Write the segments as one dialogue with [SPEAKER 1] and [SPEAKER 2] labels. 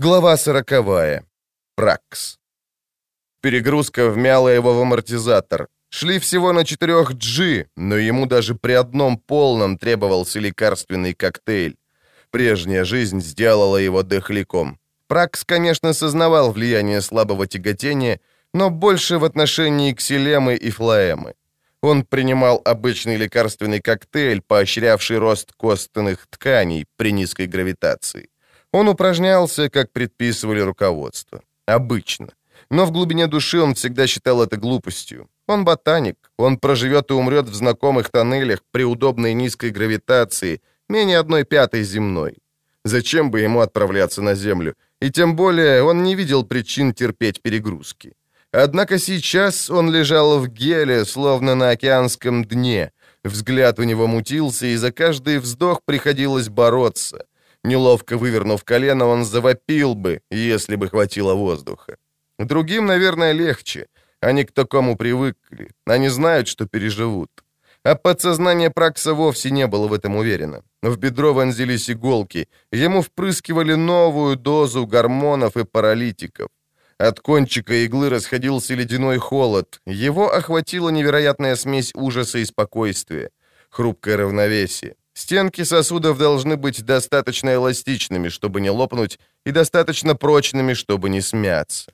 [SPEAKER 1] Глава сороковая. Пракс. Перегрузка вмяла его в амортизатор. Шли всего на 4G, но ему даже при одном полном требовался лекарственный коктейль. Прежняя жизнь сделала его дохляком. Пракс, конечно, сознавал влияние слабого тяготения, но больше в отношении ксилемы и флоэмы. Он принимал обычный лекарственный коктейль, поощрявший рост костных тканей при низкой гравитации. Он упражнялся, как предписывали руководство. Обычно. Но в глубине души он всегда считал это глупостью. Он ботаник, он проживет и умрет в знакомых тоннелях при удобной низкой гравитации, менее одной пятой земной. Зачем бы ему отправляться на Землю? И тем более он не видел причин терпеть перегрузки. Однако сейчас он лежал в геле, словно на океанском дне. Взгляд у него мутился, и за каждый вздох приходилось бороться. Неловко вывернув колено, он завопил бы, если бы хватило воздуха. Другим, наверное, легче. Они к такому привыкли. Они знают, что переживут. А подсознание Пракса вовсе не было в этом уверено. В бедро вонзились иголки. Ему впрыскивали новую дозу гормонов и паралитиков. От кончика иглы расходился ледяной холод. Его охватила невероятная смесь ужаса и спокойствия. Хрупкое равновесие. Стенки сосудов должны быть достаточно эластичными, чтобы не лопнуть, и достаточно прочными, чтобы не смяться.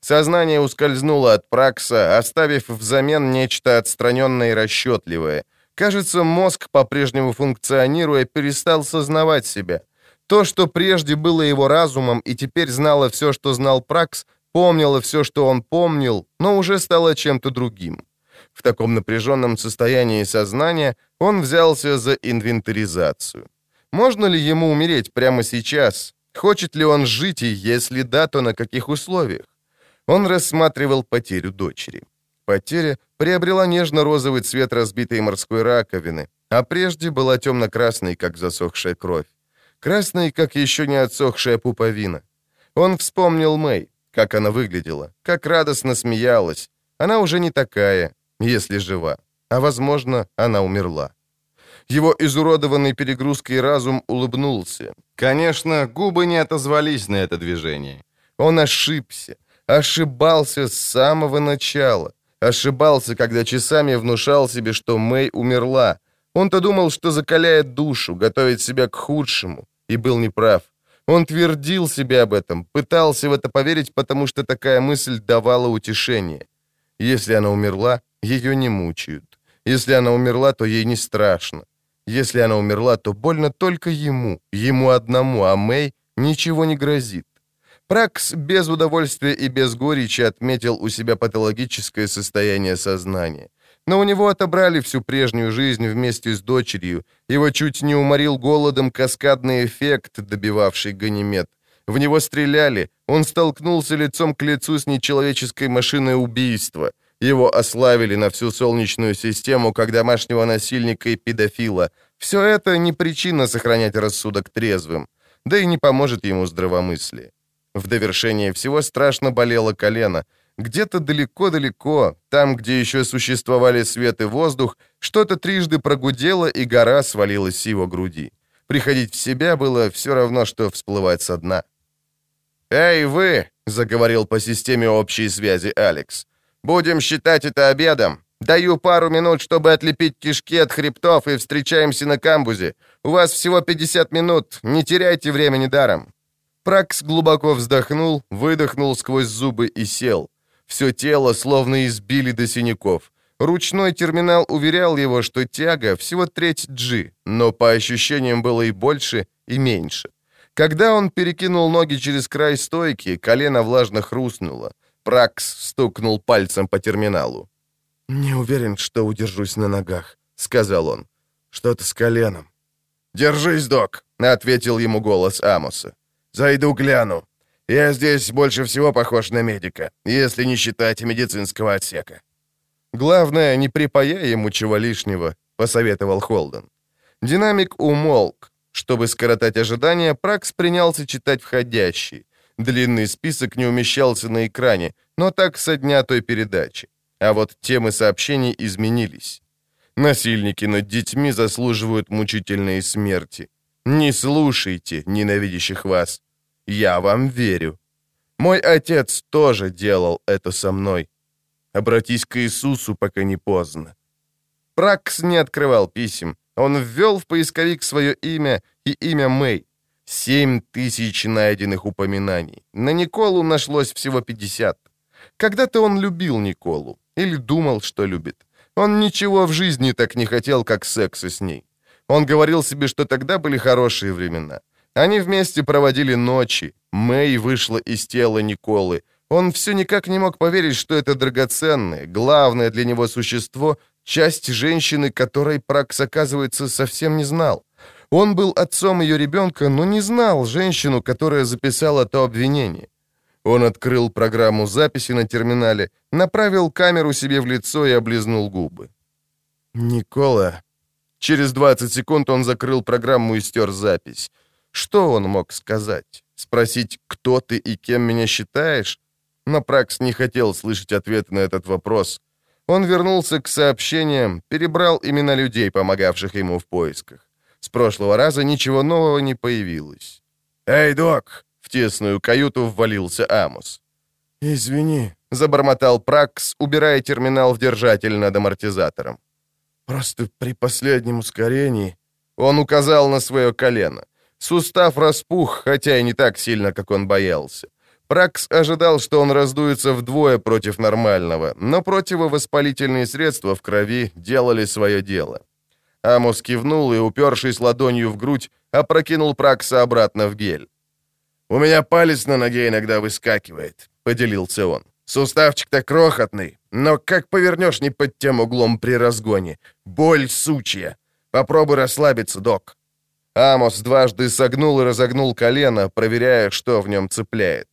[SPEAKER 1] Сознание ускользнуло от Пракса, оставив взамен нечто отстраненное и расчетливое. Кажется, мозг, по-прежнему функционируя, перестал сознавать себя. То, что прежде было его разумом и теперь знало все, что знал Пракс, помнила все, что он помнил, но уже стало чем-то другим. В таком напряженном состоянии сознания он взялся за инвентаризацию. Можно ли ему умереть прямо сейчас? Хочет ли он жить, и если да, то на каких условиях? Он рассматривал потерю дочери. Потеря приобрела нежно-розовый цвет разбитой морской раковины, а прежде была темно-красной, как засохшая кровь. Красной, как еще не отсохшая пуповина. Он вспомнил Мэй как она выглядела, как радостно смеялась. Она уже не такая, если жива. А, возможно, она умерла. Его изуродованный перегрузкой разум улыбнулся. Конечно, губы не отозвались на это движение. Он ошибся. Ошибался с самого начала. Ошибался, когда часами внушал себе, что Мэй умерла. Он-то думал, что закаляет душу, готовит себя к худшему. И был неправ. Он твердил себе об этом, пытался в это поверить, потому что такая мысль давала утешение. Если она умерла, ее не мучают. Если она умерла, то ей не страшно. Если она умерла, то больно только ему, ему одному, а Мэй ничего не грозит. Пракс без удовольствия и без горечи отметил у себя патологическое состояние сознания. Но у него отобрали всю прежнюю жизнь вместе с дочерью. Его чуть не уморил голодом каскадный эффект, добивавший Ганимед. В него стреляли. Он столкнулся лицом к лицу с нечеловеческой машиной убийства. Его ославили на всю Солнечную систему как домашнего насильника и педофила. Все это не причина сохранять рассудок трезвым. Да и не поможет ему здравомыслие. В довершение всего страшно болело колено — где-то далеко-далеко, там, где еще существовали свет и воздух, что-то трижды прогудело, и гора свалилась с его груди. Приходить в себя было все равно, что всплывать со дна. «Эй, вы!» — заговорил по системе общей связи Алекс. «Будем считать это обедом. Даю пару минут, чтобы отлепить кишки от хребтов, и встречаемся на камбузе. У вас всего 50 минут, не теряйте времени даром». Пракс глубоко вздохнул, выдохнул сквозь зубы и сел. Все тело словно избили до синяков. Ручной терминал уверял его, что тяга всего треть G, но по ощущениям было и больше, и меньше. Когда он перекинул ноги через край стойки, колено влажно хрустнуло. Пракс стукнул пальцем по терминалу. «Не уверен, что удержусь на ногах», — сказал он. «Что-то с коленом». «Держись, док», — ответил ему голос Амоса. «Зайду гляну». Я здесь больше всего похож на медика, если не считать медицинского отсека». «Главное, не припаяй ему чего лишнего», — посоветовал Холден. Динамик умолк. Чтобы скоротать ожидания, Пракс принялся читать входящий. Длинный список не умещался на экране, но так со дня той передачи. А вот темы сообщений изменились. Насильники над детьми заслуживают мучительной смерти. Не слушайте ненавидящих вас. Я вам верю. Мой отец тоже делал это со мной. Обратись к Иисусу, пока не поздно. Пракс не открывал писем. Он ввел в поисковик свое имя и имя Мэй. Семь тысяч найденных упоминаний. На Николу нашлось всего 50. Когда-то он любил Николу. Или думал, что любит. Он ничего в жизни так не хотел, как секса с ней. Он говорил себе, что тогда были хорошие времена. Они вместе проводили ночи. Мэй вышла из тела Николы. Он все никак не мог поверить, что это драгоценное, главное для него существо, часть женщины, которой Пракс, оказывается, совсем не знал. Он был отцом ее ребенка, но не знал женщину, которая записала то обвинение. Он открыл программу записи на терминале, направил камеру себе в лицо и облизнул губы. «Никола...» Через 20 секунд он закрыл программу и стер запись. Что он мог сказать? Спросить, кто ты и кем меня считаешь? Но Пракс не хотел слышать ответ на этот вопрос. Он вернулся к сообщениям, перебрал имена людей, помогавших ему в поисках. С прошлого раза ничего нового не появилось. «Эй, док!» В тесную каюту ввалился Амос. «Извини», — забормотал Пракс, убирая терминал в держатель над амортизатором. «Просто при последнем ускорении...» Он указал на свое колено. Сустав распух, хотя и не так сильно, как он боялся. Пракс ожидал, что он раздуется вдвое против нормального, но противовоспалительные средства в крови делали свое дело. Амос кивнул и, упершись ладонью в грудь, опрокинул Пракса обратно в гель. «У меня палец на ноге иногда выскакивает», — поделился он. «Суставчик-то крохотный, но как повернешь не под тем углом при разгоне. Боль сучья. Попробуй расслабиться, док». Амос дважды согнул и разогнул колено, проверяя, что в нем цепляет.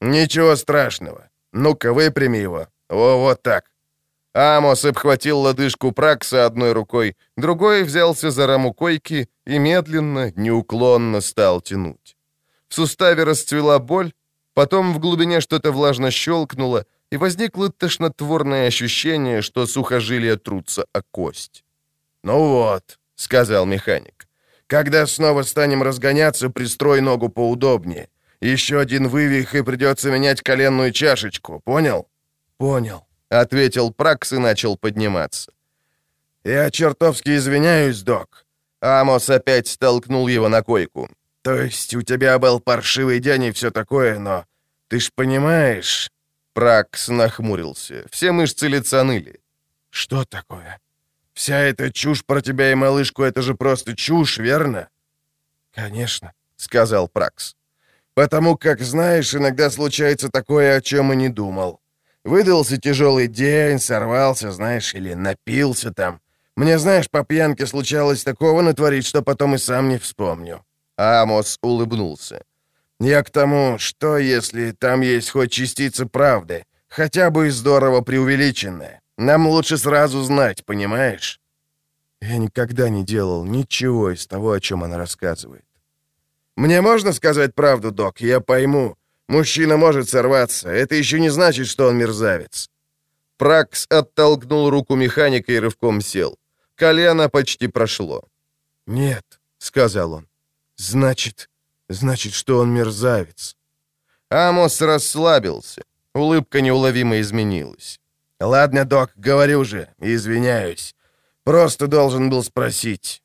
[SPEAKER 1] «Ничего страшного. Ну-ка, выпрями его. О, вот так». Амос обхватил лодыжку Пракса одной рукой, другой взялся за раму койки и медленно, неуклонно стал тянуть. В суставе расцвела боль, потом в глубине что-то влажно щелкнуло, и возникло тошнотворное ощущение, что сухожилия трутся о кость. «Ну вот», — сказал механик, — «когда снова станем разгоняться, пристрой ногу поудобнее. Еще один вывих, и придется менять коленную чашечку, понял?» «Понял», — ответил Пракс и начал подниматься. «Я чертовски извиняюсь, док». Амос опять столкнул его на койку. То есть у тебя был паршивый день и все такое, но ты ж понимаешь...» Пракс нахмурился. Все мышцы лица ныли. «Что такое? Вся эта чушь про тебя и малышку — это же просто чушь, верно?» «Конечно», — сказал Пракс. «Потому как, знаешь, иногда случается такое, о чем и не думал. Выдался тяжелый день, сорвался, знаешь, или напился там. Мне, знаешь, по пьянке случалось такого натворить, что потом и сам не вспомню. Амос улыбнулся. «Я к тому, что если там есть хоть частица правды, хотя бы и здорово преувеличенная. Нам лучше сразу знать, понимаешь?» Я никогда не делал ничего из того, о чем она рассказывает. «Мне можно сказать правду, док? Я пойму. Мужчина может сорваться. Это еще не значит, что он мерзавец». Пракс оттолкнул руку механика и рывком сел. Колено почти прошло. «Нет», — сказал он. Значит, значит, что он мерзавец. Амос расслабился. Улыбка неуловимо изменилась. «Ладно, док, говорю же, извиняюсь. Просто должен был спросить».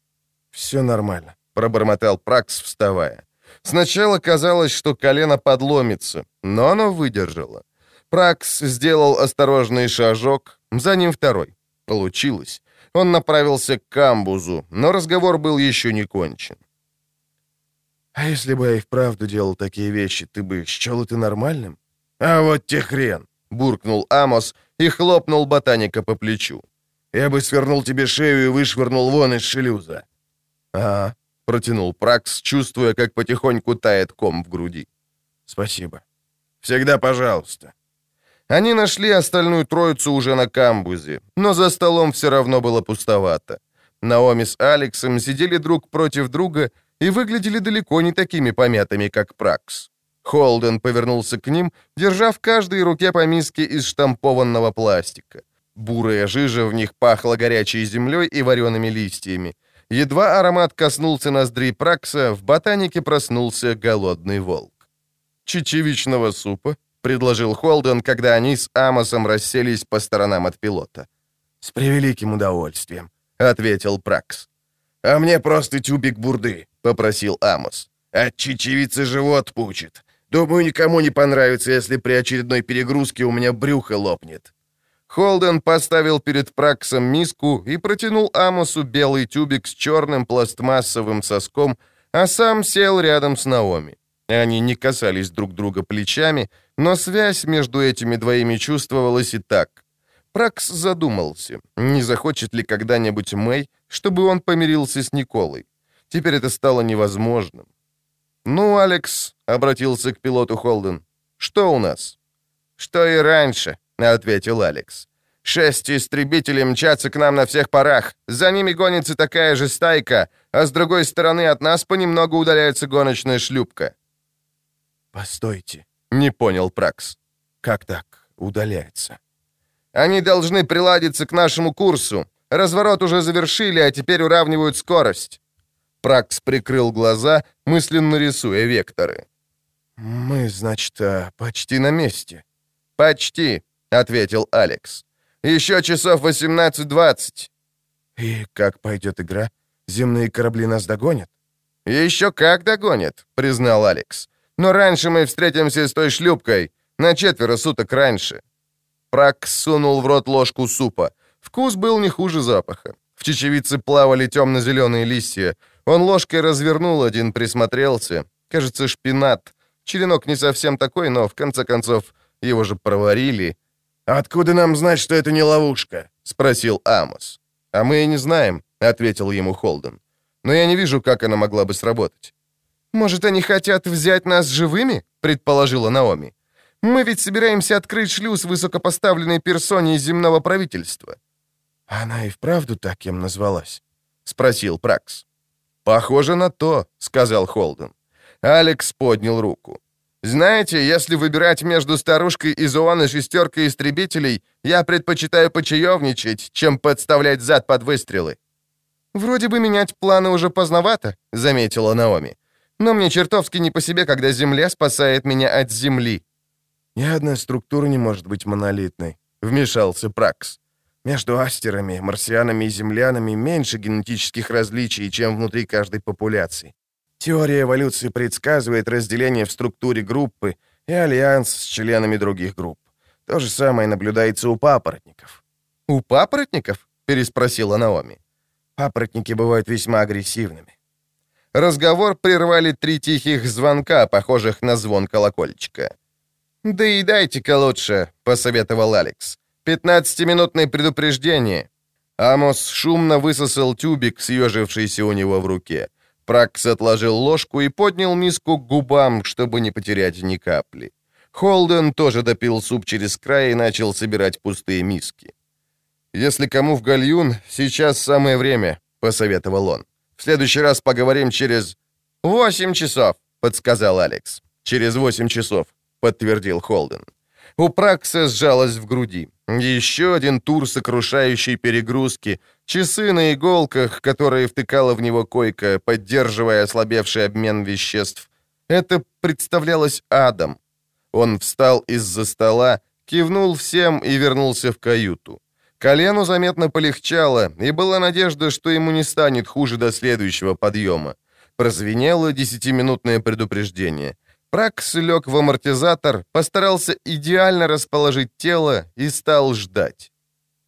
[SPEAKER 1] «Все нормально», — пробормотал Пракс, вставая. Сначала казалось, что колено подломится, но оно выдержало. Пракс сделал осторожный шажок, за ним второй. Получилось. Он направился к камбузу, но разговор был еще не кончен. А если бы я и вправду делал такие вещи, ты бы счел это нормальным? А вот те хрен! Буркнул Амос и хлопнул ботаника по плечу. Я бы свернул тебе шею и вышвырнул вон из шлюза. А, протянул Пракс, чувствуя, как потихоньку тает ком в груди. Спасибо. Всегда пожалуйста. Они нашли остальную троицу уже на камбузе, но за столом все равно было пустовато. Наоми с Алексом сидели друг против друга и выглядели далеко не такими помятыми, как Пракс. Холден повернулся к ним, держа в каждой руке по миске из штампованного пластика. Бурая жижа в них пахла горячей землей и вареными листьями. Едва аромат коснулся ноздрей Пракса, в ботанике проснулся голодный волк. чечевичного супа?» — предложил Холден, когда они с Амосом расселись по сторонам от пилота.
[SPEAKER 2] «С превеликим удовольствием», —
[SPEAKER 1] ответил Пракс.
[SPEAKER 2] «А мне просто тюбик бурды», — попросил Амос. «От чечевицы живот пучит. Думаю, никому не понравится, если при очередной перегрузке у меня брюхо лопнет».
[SPEAKER 1] Холден поставил перед Праксом миску и протянул Амосу белый тюбик с черным пластмассовым соском, а сам сел рядом с Наоми. Они не касались друг друга плечами, но связь между этими двоими чувствовалась и так. Пракс задумался, не захочет ли когда-нибудь Мэй, чтобы он помирился с Николой. Теперь это стало невозможным. «Ну, Алекс», — обратился к пилоту Холден, — «что у нас?»
[SPEAKER 2] «Что и раньше», — ответил Алекс. «Шесть истребителей мчатся к нам на всех парах. За ними гонится такая же стайка, а с другой стороны от нас понемногу удаляется гоночная шлюпка».
[SPEAKER 1] «Постойте», — не понял Пракс. «Как так удаляется?»
[SPEAKER 2] «Они должны приладиться к нашему курсу. Разворот уже завершили, а теперь уравнивают скорость».
[SPEAKER 1] Пракс прикрыл глаза, мысленно рисуя векторы.
[SPEAKER 2] «Мы, значит, э, почти на месте».
[SPEAKER 1] «Почти», — ответил Алекс. «Еще часов 18-20».
[SPEAKER 2] «И как пойдет игра? Земные корабли нас догонят?»
[SPEAKER 1] «Еще как догонят», — признал Алекс. «Но раньше мы встретимся с той шлюпкой. На четверо суток раньше». Пракс сунул в рот ложку супа. Вкус был не хуже запаха. В чечевице плавали темно-зеленые листья. Он ложкой развернул один, присмотрелся. Кажется, шпинат. Черенок не совсем такой, но в конце концов его же проварили.
[SPEAKER 2] «Откуда нам знать, что это не ловушка?»
[SPEAKER 1] — спросил Амос. «А мы и не знаем», — ответил ему Холден. «Но я не вижу, как она могла бы сработать». «Может, они хотят взять нас живыми?» — предположила Наоми. «Мы ведь собираемся открыть шлюз высокопоставленной персоне земного правительства».
[SPEAKER 2] «Она и вправду так кем назвалась?»
[SPEAKER 1] — спросил Пракс. «Похоже на то», — сказал Холден. Алекс поднял руку. «Знаете, если выбирать между старушкой из ООН и шестеркой истребителей, я предпочитаю почаевничать, чем подставлять зад под выстрелы». «Вроде бы менять планы уже поздновато», — заметила Наоми. «Но мне чертовски не по себе, когда Земля спасает меня от Земли».
[SPEAKER 2] «Ни одна структура не может быть монолитной», — вмешался Пракс. Между астерами, марсианами и землянами меньше генетических различий, чем внутри каждой популяции. Теория эволюции предсказывает разделение в структуре группы и альянс с членами других групп. То же самое наблюдается у папоротников.
[SPEAKER 1] «У папоротников?» — переспросила Наоми.
[SPEAKER 2] Папоротники бывают весьма агрессивными.
[SPEAKER 1] Разговор прервали три тихих звонка, похожих на звон колокольчика. «Да и дайте-ка лучше», — посоветовал Алекс. «Пятнадцатиминутное предупреждение». Амос шумно высосал тюбик, съежившийся у него в руке. Пракс отложил ложку и поднял миску к губам, чтобы не потерять ни капли. Холден тоже допил суп через край и начал собирать пустые миски. «Если кому в гальюн, сейчас самое время», — посоветовал он. «В следующий раз поговорим через...» «Восемь часов», — подсказал Алекс. «Через восемь часов», — подтвердил Холден. У Пракса сжалось в груди. Еще один тур сокрушающей перегрузки, часы на иголках, которые втыкала в него койка, поддерживая ослабевший обмен веществ. Это представлялось адом. Он встал из-за стола, кивнул всем и вернулся в каюту. Колену заметно полегчало, и была надежда, что ему не станет хуже до следующего подъема. Прозвенело десятиминутное предупреждение — Пракс лег в амортизатор, постарался идеально расположить тело и стал ждать.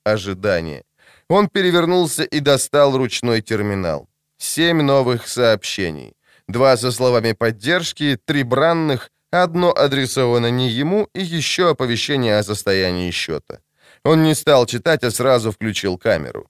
[SPEAKER 1] Ожидание. Он перевернулся и достал ручной терминал. Семь новых сообщений. Два со словами поддержки, три бранных, одно адресовано не ему и еще оповещение о состоянии счета. Он не стал читать, а сразу включил камеру.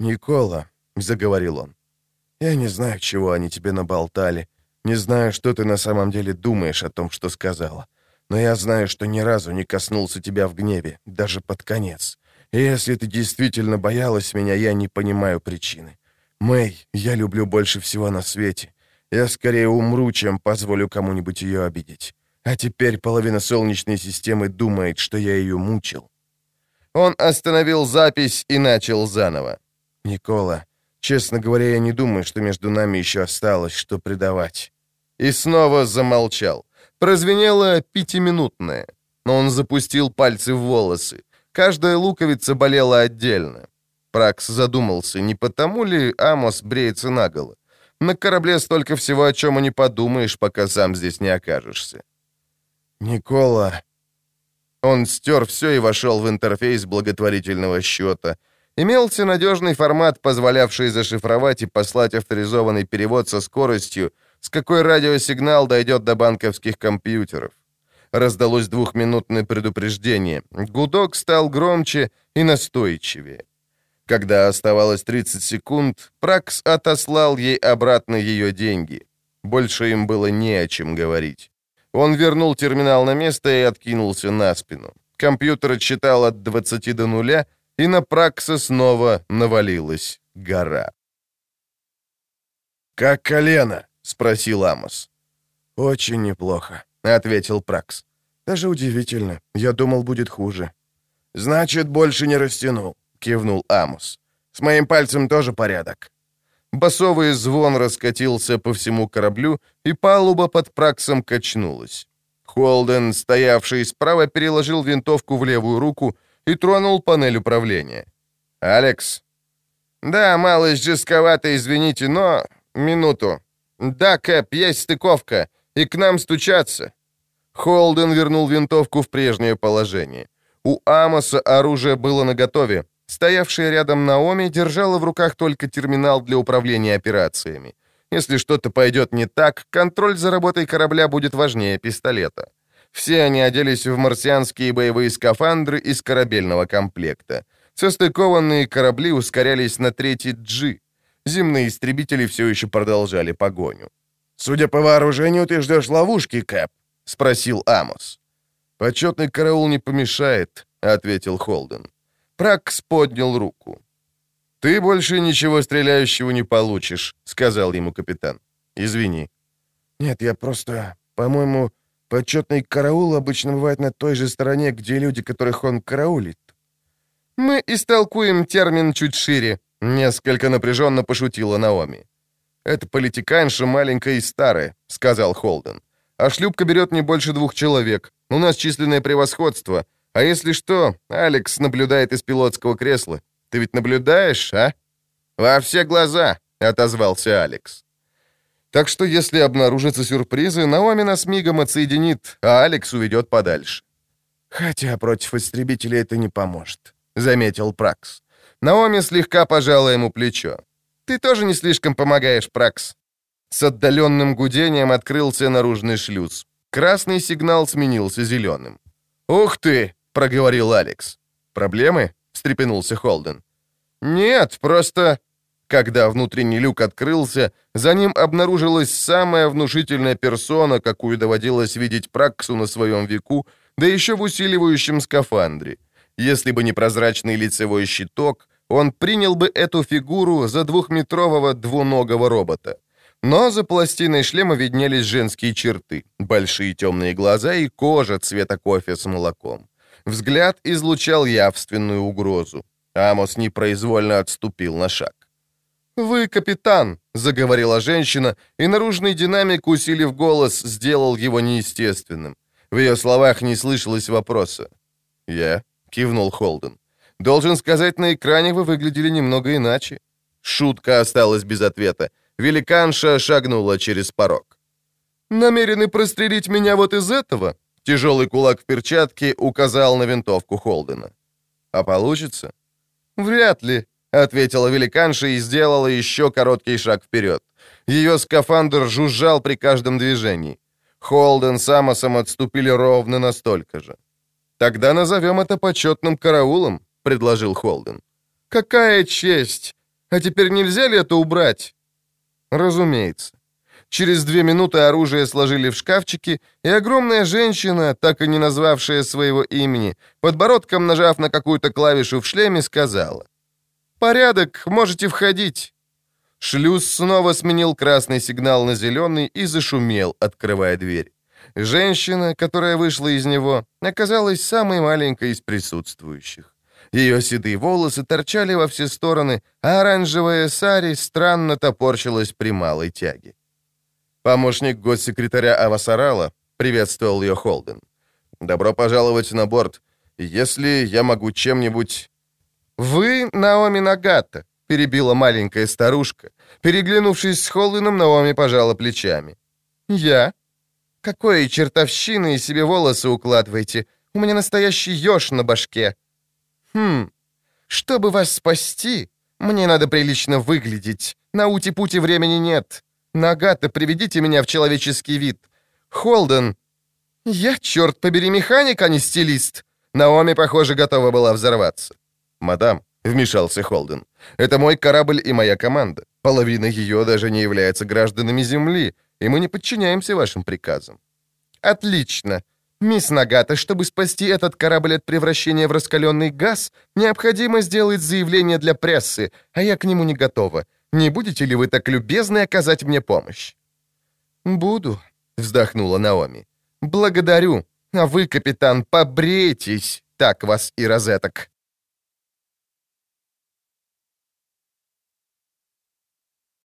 [SPEAKER 2] «Никола», — заговорил он, — «я не знаю, чего они тебе наболтали, не знаю, что ты на самом деле думаешь о том, что сказала. Но я знаю, что ни разу не коснулся тебя в гневе, даже под конец. И если ты действительно боялась меня, я не понимаю причины. Мэй, я люблю больше всего на свете. Я скорее умру, чем позволю кому-нибудь ее обидеть. А теперь половина Солнечной системы думает, что я ее мучил.
[SPEAKER 1] Он остановил запись и начал заново.
[SPEAKER 2] «Никола, Честно говоря, я не думаю, что между нами еще осталось что предавать».
[SPEAKER 1] И снова замолчал. Прозвенело пятиминутное, но он запустил пальцы в волосы. Каждая луковица болела отдельно. Пракс задумался, не потому ли Амос бреется наголо. На корабле столько всего, о чем и не подумаешь, пока сам здесь не окажешься.
[SPEAKER 2] «Никола...»
[SPEAKER 1] Он стер все и вошел в интерфейс благотворительного счета. Имелся надежный формат, позволявший зашифровать и послать авторизованный перевод со скоростью, с какой радиосигнал дойдет до банковских компьютеров. Раздалось двухминутное предупреждение. Гудок стал громче и настойчивее. Когда оставалось 30 секунд, Пракс отослал ей обратно ее деньги. Больше им было не о чем говорить. Он вернул терминал на место и откинулся на спину. Компьютер отсчитал от 20 до нуля, и на Пракса снова навалилась гора.
[SPEAKER 2] «Как колено?»
[SPEAKER 1] — спросил Амос.
[SPEAKER 2] «Очень неплохо», —
[SPEAKER 1] ответил Пракс.
[SPEAKER 2] «Даже удивительно. Я думал, будет хуже».
[SPEAKER 1] «Значит, больше не растянул кивнул Амос. «С моим пальцем тоже порядок». Басовый звон раскатился по всему кораблю, и палуба под праксом качнулась. Холден, стоявший справа, переложил винтовку в левую руку и тронул панель управления. «Алекс?» «Да, малость жестковато, извините, но... Минуту. Да, Кэп, есть стыковка, и к нам стучаться». Холден вернул винтовку в прежнее положение. У Амоса оружие было наготове, Стоявшая рядом Наоми держала в руках только терминал для управления операциями. Если что-то пойдет не так, контроль за работой корабля будет важнее пистолета. Все они оделись в марсианские боевые скафандры из корабельного комплекта. Состыкованные корабли ускорялись на третий G. Земные истребители все еще продолжали погоню.
[SPEAKER 2] «Судя по вооружению, ты ждешь ловушки, Кэп?»
[SPEAKER 1] — спросил Амос. «Почетный караул не помешает», — ответил Холден. Пракс поднял руку. «Ты больше ничего стреляющего не получишь», — сказал ему капитан. «Извини».
[SPEAKER 2] «Нет, я просто... По-моему, почетный караул обычно бывает на той же стороне, где люди, которых он караулит».
[SPEAKER 1] «Мы истолкуем термин чуть шире», — несколько напряженно пошутила Наоми. «Это политиканша маленькая и старая», — сказал Холден. «А шлюпка берет не больше двух человек. У нас численное превосходство. А если что, Алекс наблюдает из пилотского кресла. Ты ведь наблюдаешь, а? Во все глаза, отозвался Алекс. Так что если обнаружатся сюрпризы, Наоми нас мигом отсоединит, а Алекс уведет подальше.
[SPEAKER 2] Хотя против истребителей это не поможет,
[SPEAKER 1] заметил Пракс. Наоми слегка пожала ему плечо. Ты тоже не слишком помогаешь, Пракс. С отдаленным гудением открылся наружный шлюз. Красный сигнал сменился зеленым. «Ух ты!» — проговорил Алекс. «Проблемы?» — встрепенулся Холден. «Нет, просто...» Когда внутренний люк открылся, за ним обнаружилась самая внушительная персона, какую доводилось видеть Праксу на своем веку, да еще в усиливающем скафандре. Если бы не прозрачный лицевой щиток, он принял бы эту фигуру за двухметрового двуногого робота. Но за пластиной шлема виднелись женские черты, большие темные глаза и кожа цвета кофе с молоком. Взгляд излучал явственную угрозу. Амос непроизвольно отступил на шаг. «Вы капитан», — заговорила женщина, и наружный динамик, усилив голос, сделал его неестественным. В ее словах не слышалось вопроса. «Я?» — кивнул Холден. «Должен сказать, на экране вы выглядели немного иначе». Шутка осталась без ответа. Великанша шагнула через порог. «Намерены прострелить меня вот из этого?» Тяжелый кулак в перчатке указал на винтовку Холдена. «А получится?» «Вряд ли», — ответила великанша и сделала еще короткий шаг вперед. Ее скафандр жужжал при каждом движении. Холден с Амосом отступили ровно настолько же. «Тогда назовем это почетным караулом», — предложил Холден. «Какая честь! А теперь нельзя ли это убрать?» «Разумеется». Через две минуты оружие сложили в шкафчики, и огромная женщина, так и не назвавшая своего имени, подбородком нажав на какую-то клавишу в шлеме, сказала. «Порядок, можете входить». Шлюз снова сменил красный сигнал на зеленый и зашумел, открывая дверь. Женщина, которая вышла из него, оказалась самой маленькой из присутствующих. Ее седые волосы торчали во все стороны, а оранжевая сари странно топорщилась при малой тяге. Помощник госсекретаря Авасарала, приветствовал ее Холден. «Добро пожаловать на борт. Если я могу чем-нибудь...» «Вы Наоми Нагата», — перебила маленькая старушка. Переглянувшись с Холденом, Наоми пожала плечами. «Я? Какой чертовщины из себе волосы укладываете? У меня настоящий еж на башке». «Хм, чтобы вас спасти, мне надо прилично выглядеть. На ути-пути времени нет. Нагата, приведите меня в человеческий вид. Холден. Я, черт побери, механик, а не стилист. Наоми, похоже, готова была взорваться. Мадам, вмешался Холден, это мой корабль и моя команда. Половина ее даже не является гражданами Земли, и мы не подчиняемся вашим приказам. Отлично. «Мисс Нагата, чтобы спасти этот корабль от превращения в раскаленный газ, необходимо сделать заявление для прессы, а я к нему не готова. Не будете ли вы так любезны оказать мне помощь?» «Буду», — вздохнула Наоми. «Благодарю. А вы, капитан, побрейтесь, так вас и розеток».